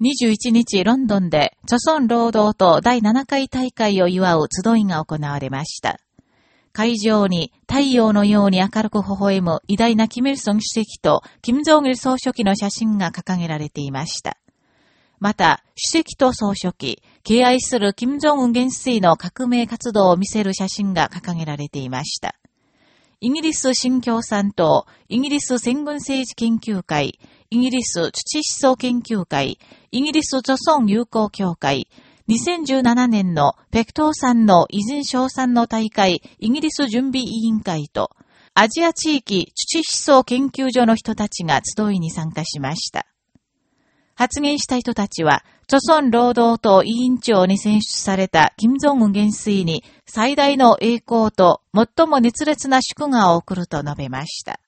21日ロンドンで、著村労働党第7回大会を祝う集いが行われました。会場に太陽のように明るく微笑む偉大なキム・イルソン主席とキム・ジョン・イル総書記の写真が掲げられていました。また、主席と総書記、敬愛する金正恩元帥の革命活動を見せる写真が掲げられていました。イギリス新共産党、イギリス戦軍政治研究会、イギリス土思想研究会、イギリス著村友好協会、2017年のペクトーさんの偉人賞賛の大会イギリス準備委員会と、アジア地域土思想研究所の人たちが集いに参加しました。発言した人たちは、著村労働党委員長に選出された金正恩元帥に最大の栄光と最も熱烈な祝賀を送ると述べました。